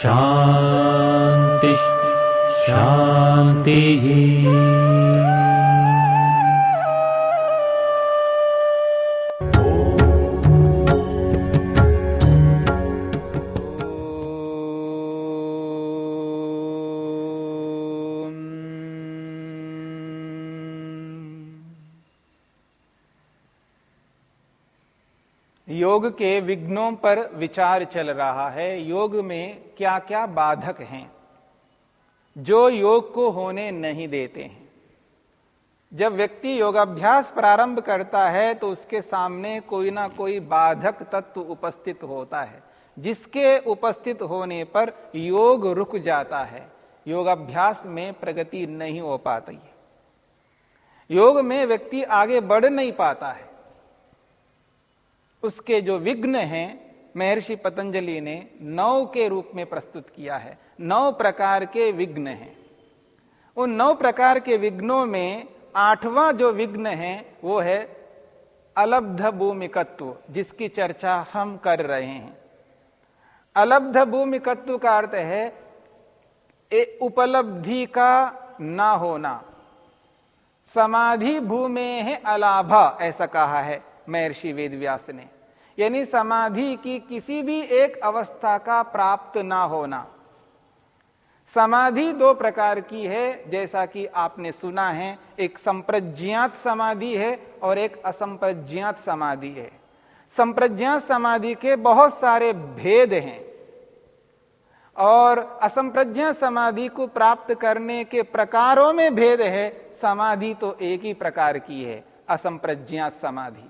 शान्तिः शान्तिः योग के विघ्नों पर विचार चल रहा है, योग में क्या क्या बाधक हैं? जो योग को होने नहीं देते हैं। जब व्यक्ति योगाभ्यास प्रारंभ करता है तो उसके सामने कोई ना कोई बाधक तत्व उपस्थित होता है, जिसके उपस्थित होने पर योग रुक जाता है। योगाभ्यास में प्रगति नहीं हो पाती योग में व्यक्ति आगे बढ़ नहीं पाता है। उसके जो विघ्न हैं, महर्षि पतंजलि ने नौ के रूप में प्रस्तुत किया है। नौ प्रकार के विघ्न हैं। उन नौ प्रकार के विघ्नों में आठवां जो विघ्न है, वो है अलब्ध भूमिकत्व, जिसकी चर्चा हम कर रहे हैं। अलब्ध भूमिकत्व का अर्थ है उपलब्धि का ना होना। समाधि भूमि है अलाभा, ऐसा कहा है। महर्षि वेदव्यास ने, यानी समाधि की किसी भी एक अवस्था का प्राप्त ना होना। समाधि दो प्रकार की है, जैसा कि आपने सुना है, एक संप्रज्ञात समाधि है और एक असंप्रज्ञात समाधि है। संप्रज्ञात समाधि के बहुत सारे भेद हैं और असंप्रज्ञा समाधि को प्राप्त करने के प्रकारों में भेद है। समाधि तो एक ही प्रकार की है असंप्रज्ञा समाधि।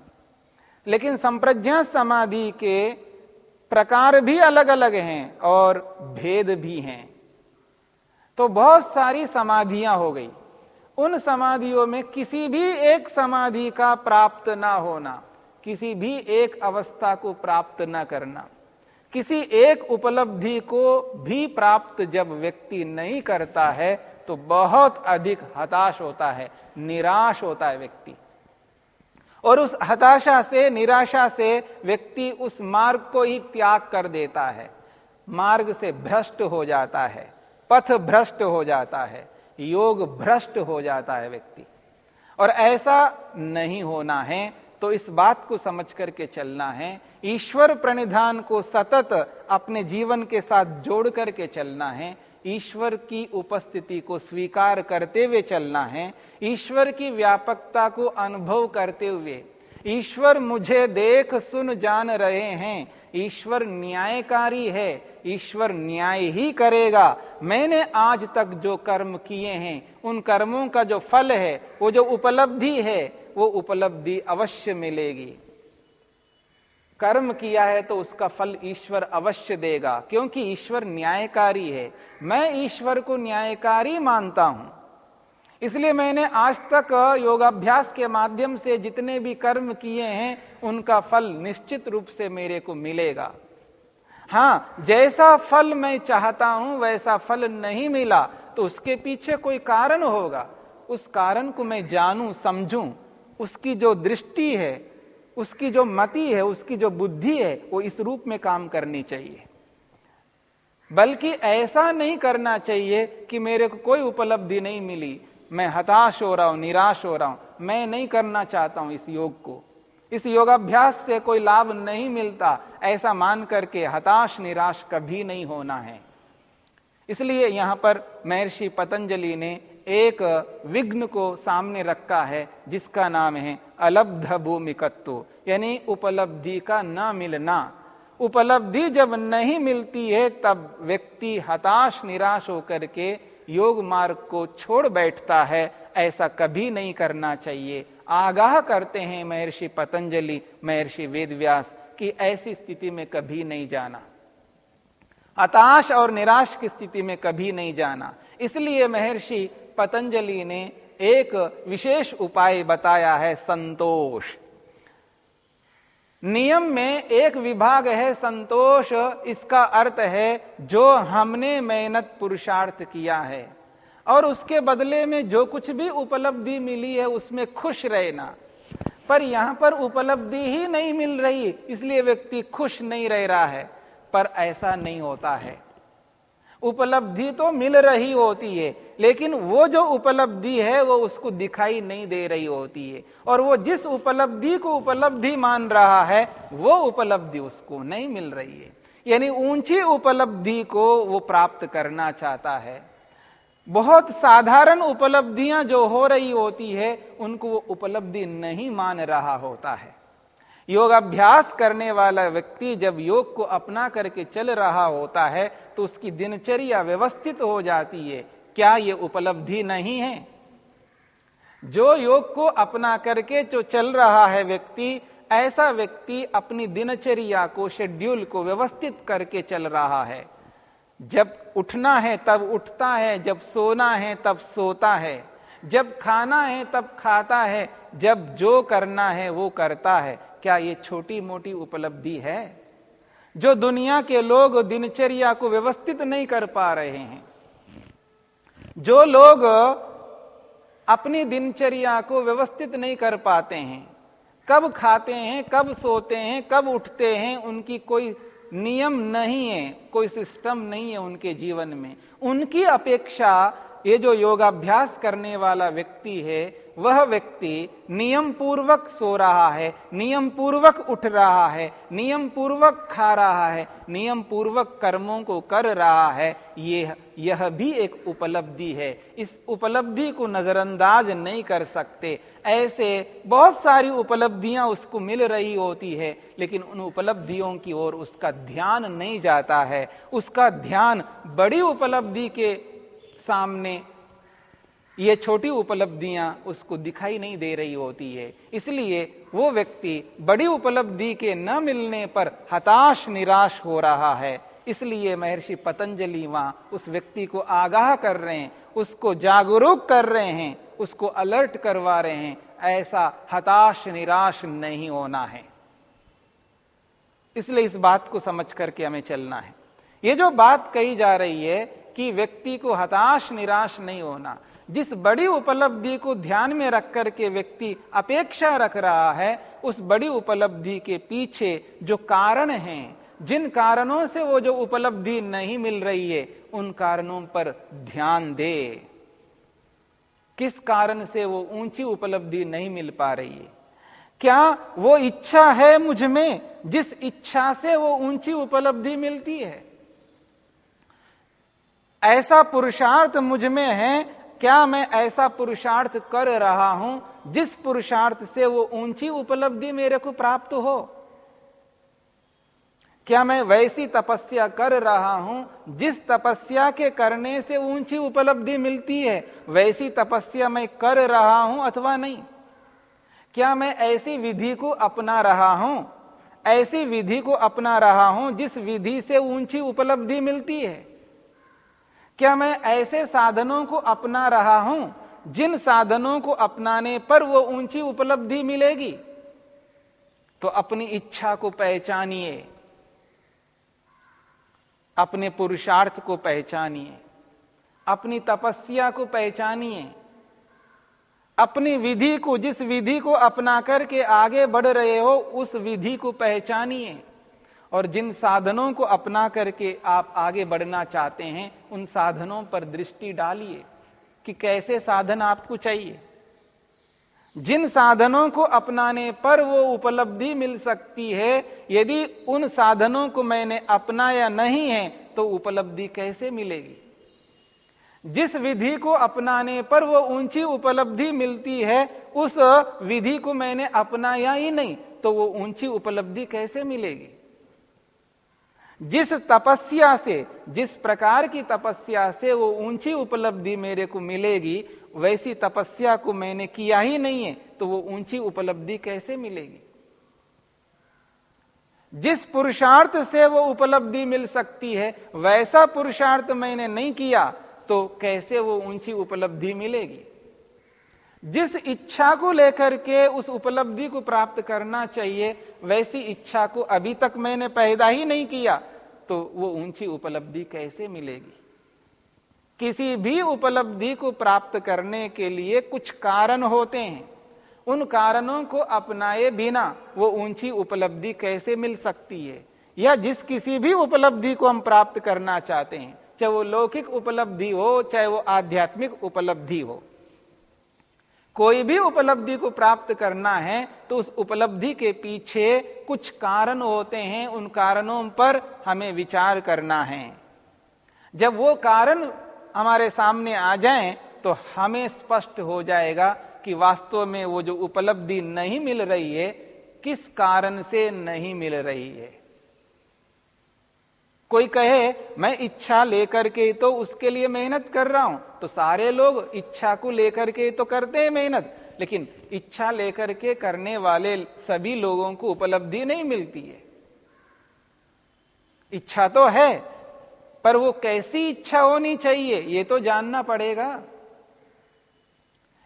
लेकिन संप्रज्ञा समाधि के प्रकार भी अलग अलग हैं और भेद भी हैं। तो बहुत सारी समाधियाँ हो गई। उन समाधियों में किसी भी एक समाधि का प्राप्त ना होना, किसी भी एक अवस्था को प्राप्त न करना, किसी एक उपलब्धि को भी प्राप्त जब व्यक्ति नहीं करता है तो बहुत अधिक हताश होता है, निराश होता है व्यक्ति। और उस हताशा से, निराशा से व्यक्ति उस मार्ग को ही त्याग कर देता है। मार्ग से भ्रष्ट हो जाता है, पथ भ्रष्ट हो जाता है, योग भ्रष्ट हो जाता है व्यक्ति। और ऐसा नहीं होना है तो इस बात को समझ करके चलना है, ईश्वर प्रणिधान को सतत अपने जीवन के साथ जोड़ करके चलना है ईश्वर की उपस्थिति को स्वीकार करते हुए चलना है, ईश्वर की व्यापकता को अनुभव करते हुए। ईश्वर मुझे देख, सुन, जान रहे हैं। ईश्वर न्यायकारी है, ईश्वर न्याय ही करेगा। मैंने आज तक जो कर्म किए हैं, उन कर्मों का जो फल है, वो जो उपलब्धि है, वो उपलब्धि अवश्य मिलेगी। कर्म किया है तो उसका फल ईश्वर अवश्य देगा, क्योंकि ईश्वर न्यायकारी है। मैं ईश्वर को न्यायकारी मानता हूँ। इसलिए मैंने आज तक योगाभ्यास के माध्यम से जितने भी कर्म किए हैं, उनका फल निश्चित रूप से मेरे को मिलेगा। हाँ, जैसा फल मैं चाहता हूँ, वैसा फल नहीं मिला तो उसके पीछे कोई कारण होगा। उस कारण को मैं जानूं, समझूं। उसकी जो दृष्टि है उसकी जो मति है, उसकी जो बुद्धि है, वो इस रूप में काम करनी चाहिए। बल्कि ऐसा नहीं करना चाहिए कि मेरे को कोई उपलब्धि नहीं मिली। मैं हताश हो रहा हूँ, निराश हो रहा हूँ। मैं नहीं करना चाहता हूँ इस योग को। इस योगाभ्यास से कोई लाभ नहीं मिलता। ऐसा मान करके हताश, निराश कभी नहीं होना है। इसलिए यहाँ पर महर्षि पतंजलि ने एक विघ्न को सामने रखा है, जिसका नाम है अलब्ध भूमिकत्व, यानी उपलब्धि का न मिलना। उपलब्धि जब नहीं मिलती है, तब व्यक्ति हताश, निराश होकर के योग मार्ग को छोड़ बैठता है। ऐसा कभी नहीं करना चाहिए। आगाह करते हैं महर्षि पतंजलि, महर्षि वेदव्यास, कि ऐसी स्थिति में कभी नहीं जाना। हताश और निराश की स्थिति में कभी नहीं जाना। इसलिए महर्षि पतंजलि ने एक विशेष उपाय बताया है, संतोष। नियम में एक विभाग है संतोष, इसका अर्थ है जो हमने मेहनत पुरुषार्थ किया है, और उसके बदले में जो कुछ भी उपलब्धि मिली है, उसमें खुश रहना। पर यहाँ पर उपलब्धि ही नहीं मिल रही, इसलिए व्यक्ति खुश नहीं रह रहा है, पर ऐसा नहीं होता है। उपलब्धि तो मिल रही होती है, लेकिन वो जो उपलब्धि है, वो उसको दिखाई नहीं दे रही होती है। और वो जिस उपलब्धि को उपलब्धि मान रहा है, वो उपलब्धि उसको नहीं मिल रही है। यानी ऊँची उपलब्धि को वो प्राप्त करना चाहता है। बहुत साधारण उपलब्धियाँ जो हो रही होती है, उनको वो उपलब्धि नहीं मान रहा होता है। योगाभ्यास करने वाला व्यक्ति जब योग को अपना करके चल रहा होता है तो उसकी दिनचर्या व्यवस्थित हो जाती है। क्या यह उपलब्धि नहीं है? जो योग को अपना करके जो चल रहा है व्यक्ति, ऐसा व्यक्ति अपनी दिनचर्या को शेड्यूल को व्यवस्थित करके चल रहा है। जब उठना है, तब उठता है, जब सोना है, तब सोता है। जब खाना है, तब खाता है। जब जो करना है, वो करता है। क्या ये छोटी मोटी उपलब्धि है? जो दुनिया के लोग दिनचर्या को व्यवस्थित नहीं कर पा रहे हैं। जो लोग अपनी दिनचर्या को व्यवस्थित नहीं कर पाते हैं, कब खाते हैं, कब सोते हैं, कब उठते हैं, उनकी कोई नियम नहीं है, कोई सिस्टम नहीं है उनके जीवन में। उनकी अपेक्षा ये जो योगाभ्यास करने वाला व्यक्ति है वह व्यक्ति नियम पूर्वक सो रहा है नियम पूर्वक उठ रहा है नियम पूर्वक खा रहा है नियम पूर्वक कर्मों को कर रहा है, ये, यह भी एक उपलब्धि है। इस उपलब्धि को नजरअंदाज नहीं कर सकते। ऐसे बहुत सारी उपलब्धियाँ उसको मिल रही होती है, लेकिन उन उपलब्धियों की ओर उसका ध्यान नहीं जाता है। उसका ध्यान बड़ी उपलब्धि के सामने ये छोटी उपलब्धियाँ उसको दिखाई नहीं दे रही होती है। इसलिए वो व्यक्ति बड़ी उपलब्धि के न मिलने पर हताश, निराश हो रहा है। इसलिए महर्षि पतंजलि वहाँ उस व्यक्ति को आगाह कर रहे हैं, उसको जागरूक कर रहे हैं, उसको अलर्ट करवा रहे हैं, ऐसा हताश, निराश नहीं होना है। इसलिए इस बात को समझ करके हमें चलना है। ये जो बात कही जा रही है कि व्यक्ति को हताश, निराश नहीं होना जिस बड़ी उपलब्धि को ध्यान में रख कर के व्यक्ति अपेक्षा रख रहा है, उस बड़ी उपलब्धि के पीछे जो कारण हैं, जिन कारणों से वो जो उपलब्धि नहीं मिल रही है, उन कारणों पर ध्यान दे। किस कारण से वो ऊँची उपलब्धि नहीं मिल पा रही है? क्या वो इच्छा है मुझमें, जिस इच्छा से वो ऊँची उपलब्धि मिलती है? ऐसा पुरुषार्थ मुझमें है क्या मैं ऐसा पुरुषार्थ कर रहा हूँ जिस पुरुषार्थ से वो ऊँची उपलब्धि मेरे को प्राप्त हो? क्या मैं वैसी तपस्या कर रहा हूँ जिस तपस्या के करने से ऊँची उपलब्धि मिलती है, वैसी तपस्या मैं कर रहा हूँ अथवा नहीं? क्या मैं ऐसी विधि को अपना रहा हूँ, ऐसी विधि को अपना रहा हूँ जिस विधि से ऊँची उपलब्धि मिलती है? क्या मैं ऐसे साधनों को अपना रहा हूँ? जिन साधनों को अपनाने पर वो ऊँची उपलब्धि मिलेगी? तो अपनी इच्छा को पहचानिए। अपने पुरुषार्थ को पहचानिए। अपनी तपस्या को पहचानिए। अपनी विधि को, जिस विधि को अपना करके आगे बढ़ रहे हो, उस विधि को पहचानिए। और जिन साधनों को अपना करके आप आगे बढ़ना चाहते हैं, उन साधनों पर दृष्टि डालिए कि कैसे साधन आपको चाहिए। जिन साधनों को अपनाने पर वो उपलब्धि मिल सकती है, यदि उन साधनों को मैंने अपनाया नहीं है तो उपलब्धि कैसे मिलेगी? जिस विधि को अपनाने पर वो ऊँची उपलब्धि मिलती है, उस विधि को मैंने अपनाया ही नहीं तो वो ऊँची उपलब्धि कैसे मिलेगी? जिस तपस्या से, जिस प्रकार की तपस्या से वो ऊँची उपलब्धि मेरे को मिलेगी, वैसी तपस्या को मैंने किया ही नहीं है तो वो ऊँची उपलब्धि कैसे मिलेगी? जिस पुरुषार्थ से वो उपलब्धि मिल सकती है, वैसा पुरुषार्थ मैंने नहीं किया तो कैसे वो ऊँची उपलब्धि मिलेगी? जिस इच्छा को लेकर के उस उपलब्धि को प्राप्त करना चाहिए, वैसी इच्छा को अभी तक मैंने पैदा ही नहीं किया तो वो ऊँची उपलब्धि कैसे मिलेगी? किसी भी उपलब्धि को प्राप्त करने के लिए कुछ कारण होते हैं। उन कारणों को अपनाए बिना वो ऊँची उपलब्धि कैसे मिल सकती है? या जिस किसी भी उपलब्धि को हम प्राप्त करना चाहते हैं, चाहे वो लौकिक उपलब्धि हो, चाहे वो आध्यात्मिक उपलब्धि हो कोई भी उपलब्धि को प्राप्त करना है तो उस उपलब्धि के पीछे कुछ कारण होते हैं, उन कारणों पर हमें विचार करना है। जब वो कारण हमारे सामने आ जाएँ तो हमें स्पष्ट हो जाएगा कि वास्तव में वो जो उपलब्धि नहीं मिल रही है, किस कारण से नहीं मिल रही है। कोई कहे, मैं इच्छा लेकर के तो उसके लिए मेहनत कर रहा हूँ। तो सारे लोग इच्छा को लेकर के तो करते हैं मेहनत, लेकिन इच्छा लेकर के करने वाले सभी लोगों को उपलब्धि नहीं मिलती है। इच्छा तो है, पर वो कैसी इच्छा होनी चाहिए, ये तो जानना पड़ेगा।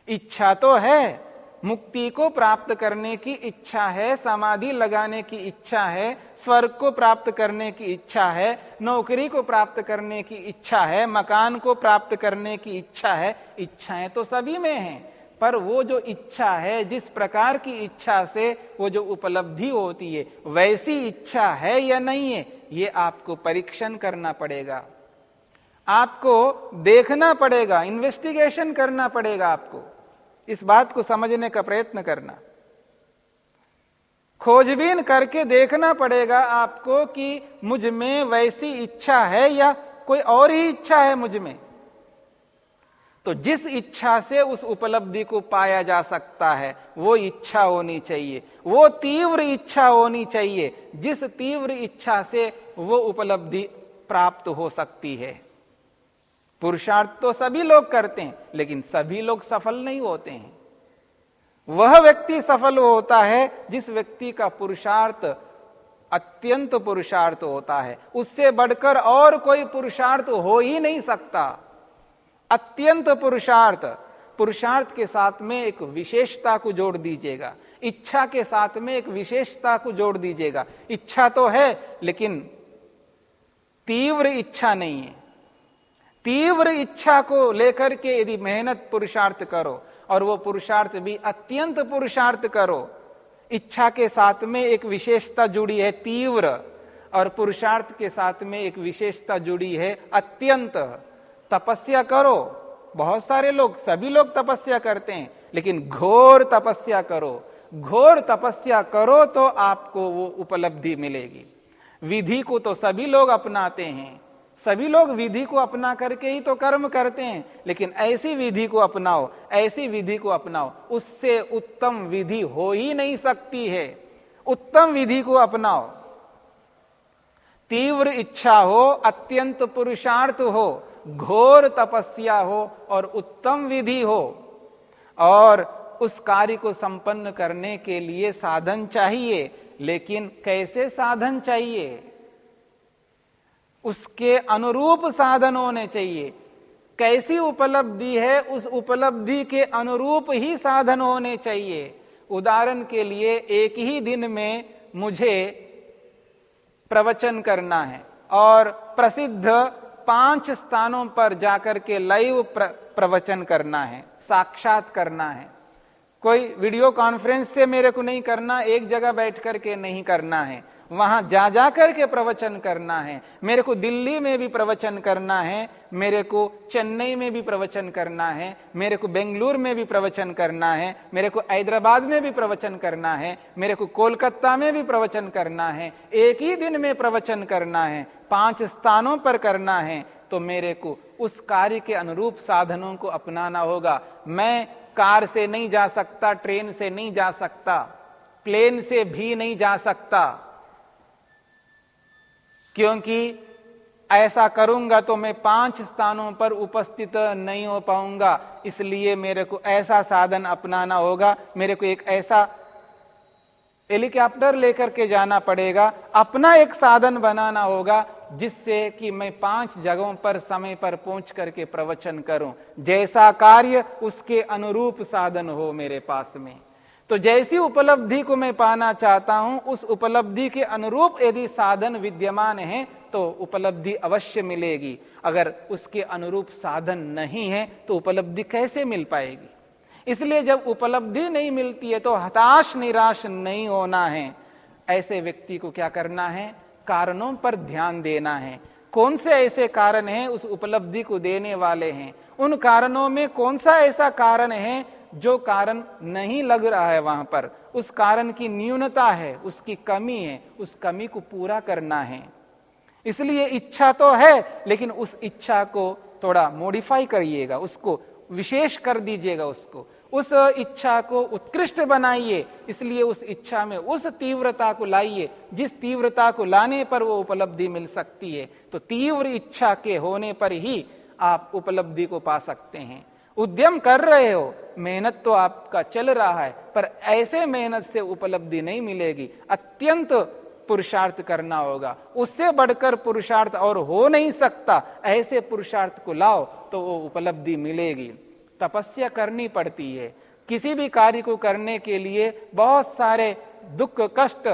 इच्छा तो है मुक्ति को प्राप्त करने की इच्छा है, समाधि लगाने की इच्छा है, स्वर्ग को प्राप्त करने की इच्छा है, नौकरी को प्राप्त करने की इच्छा है, मकान को प्राप्त करने की इच्छा है, इच्छाएँ तो सभी में हैं, पर वो जो इच्छा है, जिस प्रकार की इच्छा से वो जो उपलब्धि होती है, वैसी इच्छा है या नहीं है, ये आपको परीक्षण करना पड़ेगा। आपको देखना पड़ेगा इन्वेस्टिगेशन करना पड़ेगा आपको। इस बात को समझने का प्रयत्न करना। खोजबीन करके देखना पड़ेगा आपको कि मुझमें वैसी इच्छा है या कोई और ही इच्छा है मुझमें। तो जिस इच्छा से उस उपलब्धि को पाया जा सकता है, वो इच्छा होनी चाहिए। वो तीव्र इच्छा होनी चाहिए। जिस तीव्र इच्छा से वो उपलब्धि प्राप्त हो सकती है। पुरुषार्थ तो सभी लोग करते हैं, लेकिन सभी लोग सफल नहीं होते हैं। वह व्यक्ति सफल होता है जिस व्यक्ति का पुरुषार्थ, अत्यंत पुरुषार्थ होता है। उससे बढ़कर और कोई पुरुषार्थ हो ही नहीं सकता। अत्यंत पुरुषार्थ। पुरुषार्थ के साथ में एक विशेषता को जोड़ दीजिएगा। इच्छा के साथ में एक विशेषता को जोड़ दीजिएगा। इच्छा तो है, लेकिन तीव्र इच्छा नहीं है। तीव्र इच्छा को लेकर के यदि मेहनत पुरुषार्थ करो और वो पुरुषार्थ भी अत्यंत पुरुषार्थ करो, इच्छा के साथ में एक विशेषता जुड़ी है तीव्र और पुरुषार्थ के साथ में एक विशेषता जुड़ी है अत्यंत। तपस्या करो। बहुत सारे लोग, सभी लोग तपस्या करते हैं, लेकिन घोर तपस्या करो। घोर तपस्या करो तो आपको वो उपलब्धि मिलेगी। विधि को तो सभी लोग अपनाते हैं सभी लोग विधि को अपना करके ही तो कर्म करते हैं, लेकिन ऐसी विधि को अपनाओ, ऐसी विधि को अपनाओ, उससे उत्तम विधि हो ही नहीं सकती है। उत्तम विधि को अपनाओ। तीव्र इच्छा हो, अत्यंत पुरुषार्थ हो, घोर तपस्या हो और उत्तम विधि हो, और उस कार्य को संपन्न करने के लिए साधन चाहिए, लेकिन कैसे साधन चाहिए? उसके अनुरूप साधन होने चाहिए। कैसी उपलब्धि है उस उपलब्धि के अनुरूप ही साधन होने चाहिए। उदाहरण के लिए एक ही दिन में मुझे प्रवचन करना है और प्रसिद्ध पाँच स्थानों पर जाकर के लाइव प्र, प्रवचन करना है साक्षात करना है। कोई वीडियो कॉन्फ्रेंस से मेरे को नहीं करना एक जगह बैठ करके नहीं करना है। वहाँ जा जा करके प्रवचन करना है। मेरे को दिल्ली में भी प्रवचन करना है, मेरे को चेन्नई में भी प्रवचन करना है, मेरे को बेंगलुरु में भी प्रवचन करना है, मेरे को हैदराबाद में भी प्रवचन करना है, मेरे को कोलकाता में भी प्रवचन करना है, एक ही दिन में प्रवचन करना है, पाँच स्थानों पर करना है तो मेरे को उस कार्य के अनुरूप साधनों को अपनाना होगा। मैं कार से नहीं जा सकता, ट्रेन से नहीं जा सकता, प्लेन से भी नहीं जा सकता। क्योंकि ऐसा करूँगा तो मैं पाँच स्थानों पर उपस्थित नहीं हो पाऊँगा। इसलिए मेरे को ऐसा साधन अपनाना होगा। मेरे को एक ऐसा हेलीकॉप्टर लेकर के जाना पड़ेगा। अपना एक साधन बनाना होगा जिससे कि मैं पाँच जगहों पर समय पर पहुँच करके प्रवचन करूँ। जैसा कार्य उसके अनुरूप साधन हो मेरे पास में। तो जैसी उपलब्धि को मैं पाना चाहता हूँ, उस उपलब्धि के अनुरूप यदि साधन विद्यमान है तो उपलब्धि अवश्य मिलेगी। अगर उसके अनुरूप साधन नहीं है तो उपलब्धि कैसे मिल पाएगी? इसलिए जब उपलब्धि नहीं मिलती है तो हताश निराश नहीं होना है। ऐसे व्यक्ति को क्या करना है? कारणों पर ध्यान देना है। कौन से ऐसे कारण हैं, उस उपलब्धि को देने वाले हैं? उन कारणों में कौन सा ऐसा कारण है जो कारण नहीं लग रहा है वहाँ पर, उस कारण की न्यूनता है, उसकी कमी है, उस कमी को पूरा करना है। इसलिए इच्छा तो है, लेकिन उस इच्छा को थोड़ा मॉडिफाई करिएगा, उसको विशेष कर दीजिएगा उसको। उस इच्छा को उत्कृष्ट बनाइए, इसलिए उस इच्छा में उस तीव्रता को लाइए, जिस तीव्रता को लाने पर वो उपलब्धि मिल सकती है तो तीव्र इच्छा के होने पर ही आप उपलब्धि को पा सकते हैं। उद्यम कर रहे हो, मेहनत तो आपका चल रहा है, पर ऐसे मेहनत से उपलब्धि नहीं मिलेगी। अत्यंत पुरुषार्थ करना होगा। उससे बढ़कर पुरुषार्थ और हो नहीं सकता। ऐसे पुरुषार्थ को लाओ तो वो उपलब्धि मिलेगी। तपस्या करनी पड़ती है। किसी भी कार्य को करने के लिए बहुत सारे दुख, कष्ट,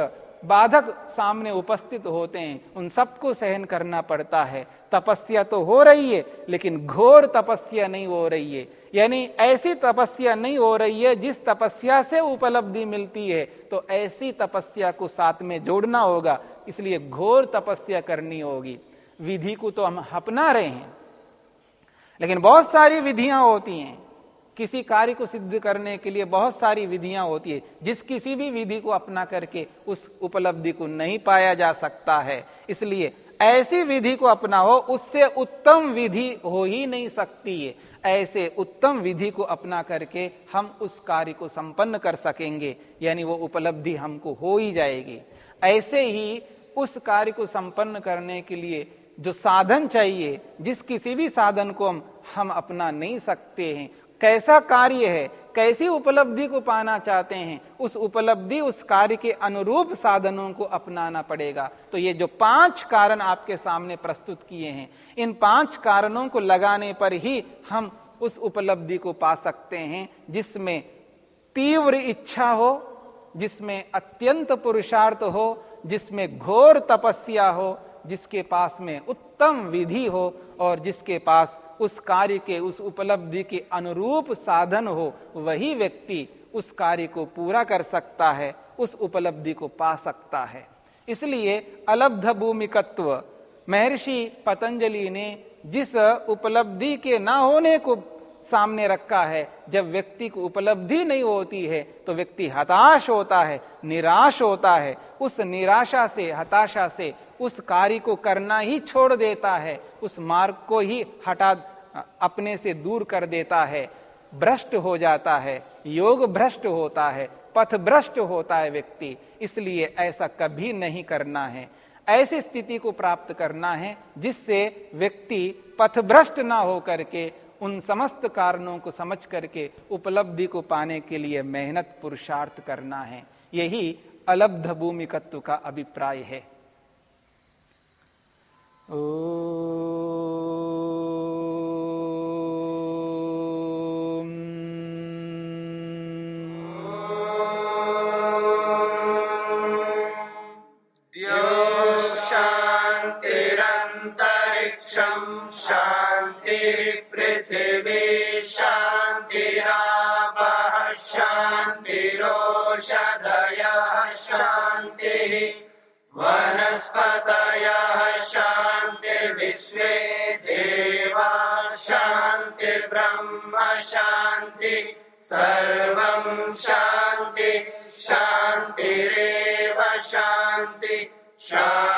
बाधक सामने उपस्थित होते हैं। उन सबको सहन करना पड़ता है। तपस्या तो हो रही है, लेकिन घोर तपस्या नहीं हो रही है। यानी ऐसी तपस्या नहीं हो रही है जिस तपस्या से उपलब्धि मिलती है तो ऐसी तपस्या को साथ में जोड़ना होगा, इसलिए घोर तपस्या करनी होगी। विधि को तो हम अपना रहे हैं, लेकिन बहुत सारी विधियाँ होती हैं। किसी कार्य को सिद्ध करने के लिए बहुत सारी विधियाँ होती है। जिस किसी भी विधि को अपना करके उस उपलब्धि को नहीं पाया जा सकता है। इसलिए ऐसी विधि को अपनाओ, उससे उत्तम विधि हो ही नहीं सकती है। ऐसे उत्तम विधि को अपना करके हम उस कार्य को संपन्न कर सकेंगे, यानी वो उपलब्धि हमको हो ही जाएगी। ऐसे ही उस कार्य को संपन्न करने के लिए जो साधन चाहिए, जिस किसी भी साधन को हम हम अपना नहीं सकते हैं कैसा कार्य है, कैसी उपलब्धि को पाना चाहते हैं, उस उपलब्धि, उस कार्य के अनुरूप साधनों को अपनाना पड़ेगा। तो ये जो पाँच कारण आपके सामने प्रस्तुत किए हैं, इन पाँच कारणों को लगाने पर ही हम उस उपलब्धि को पा सकते हैं, जिसमें तीव्र इच्छा हो, जिसमें अत्यंत पुरुषार्थ हो, जिसमें घोर तपस्या हो, जिसके पास में उत्तम विधि हो, और जिसके पास उस कार्य के, उस उपलब्धि के अनुरूप साधन हो, वही व्यक्ति उस कार्य को पूरा कर सकता है, उस उपलब्धि को पा सकता है। इसलिए अलब्ध भूमिकत्व, महर्षि पतंजलि ने जिस उपलब्धि के ना होने को सामने रखा है। जब व्यक्ति को उपलब्धि नहीं होती है तो व्यक्ति हताश होता है, निराश होता है। उस निराशा से, हताशा से उस कार्य को करना ही छोड़ देता है। उस मार्ग को ही हटा, अपने से दूर कर देता है। भ्रष्ट हो जाता है। योग भ्रष्ट होता है। पथ भ्रष्ट होता है व्यक्ति। इसलिए ऐसा कभी नहीं करना है। ऐसी स्थिति को प्राप्त करना है, जिससे व्यक्ति पथभ्रष्ट ना हो करके उन समस्त कारणों को समझ करके उपलब्धि को पाने के लिए मेहनत पुरुषार्थ करना है। यही अलब्ध भूमिकत्व का अभिप्राय है। ओ शान्ति शान्तिरेव शान्ति शान्ति।